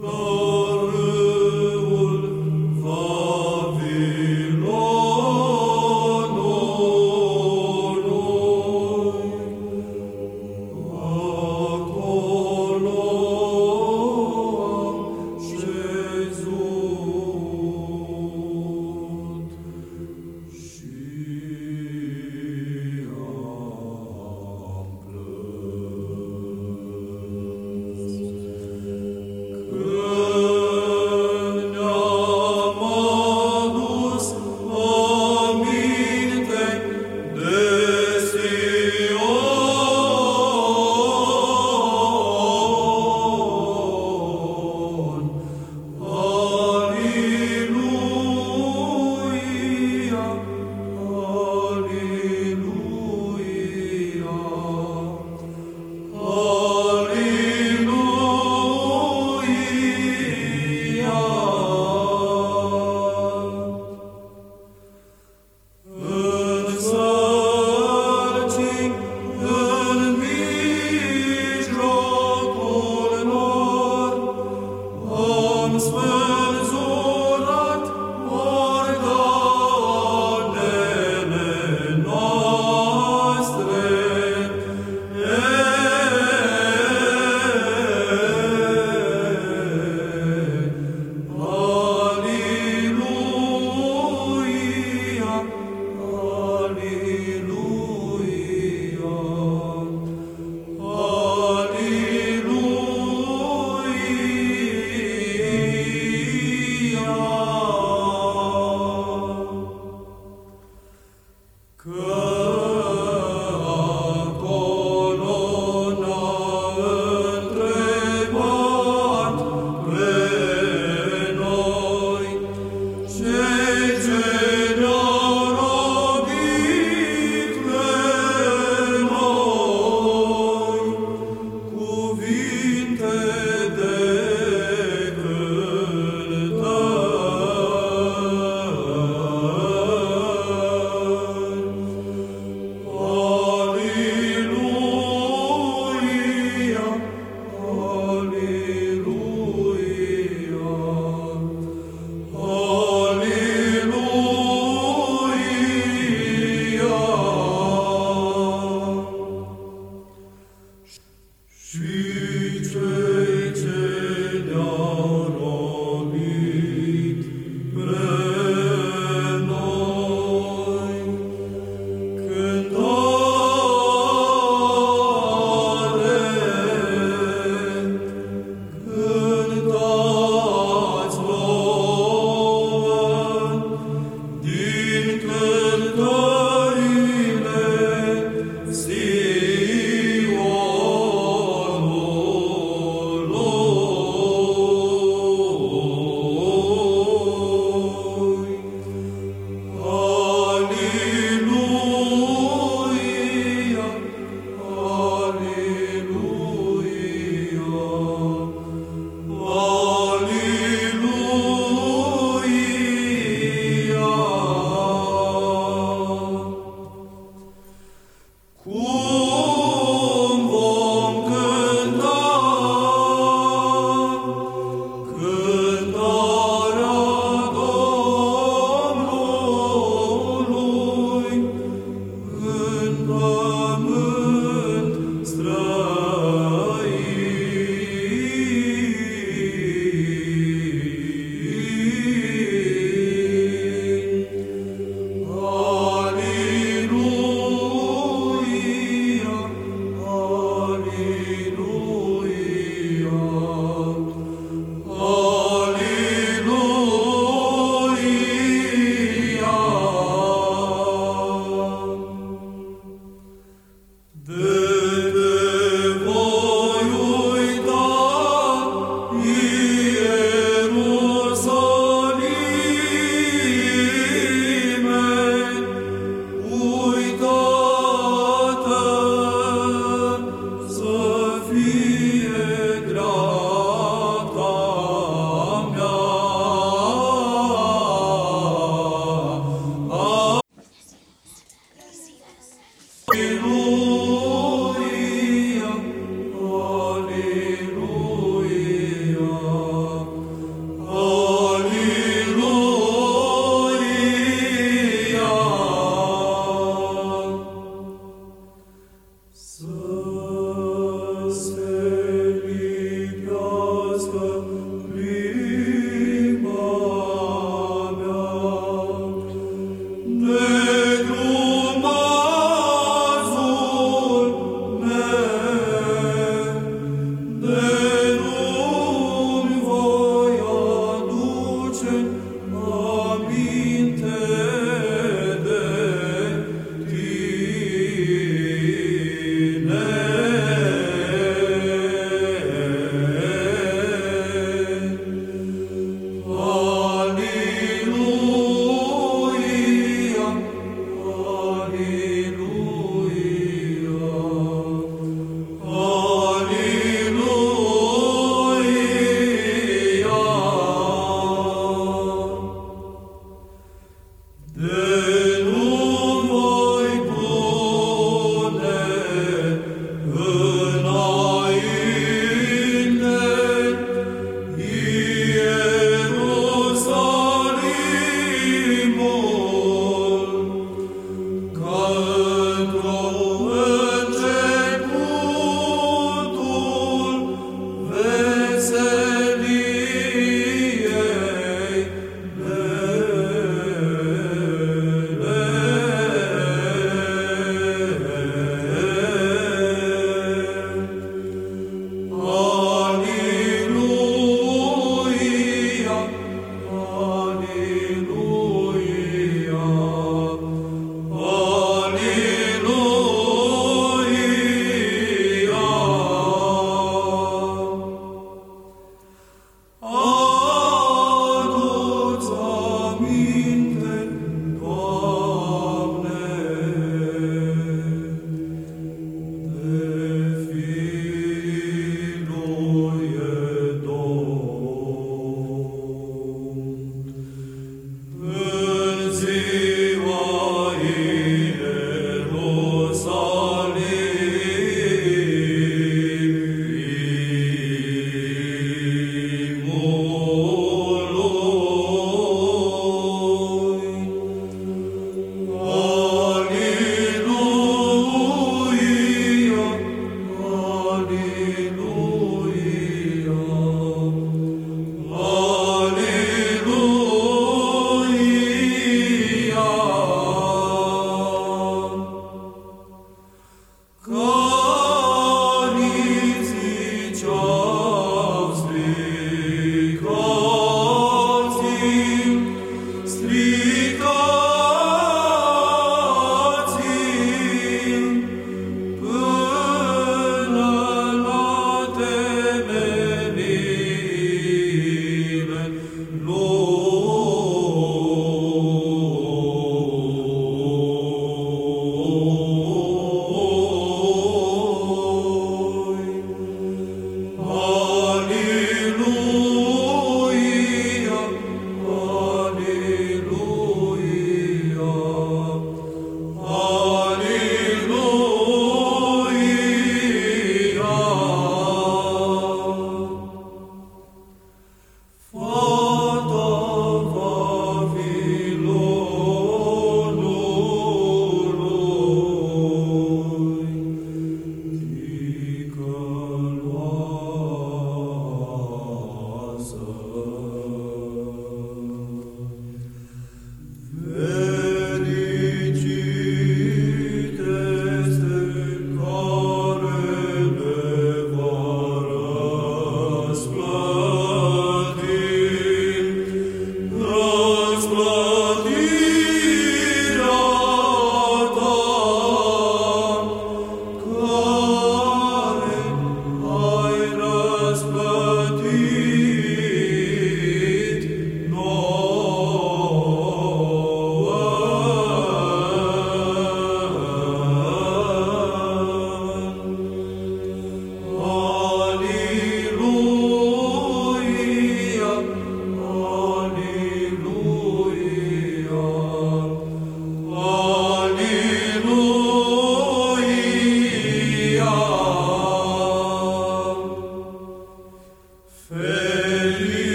să Go!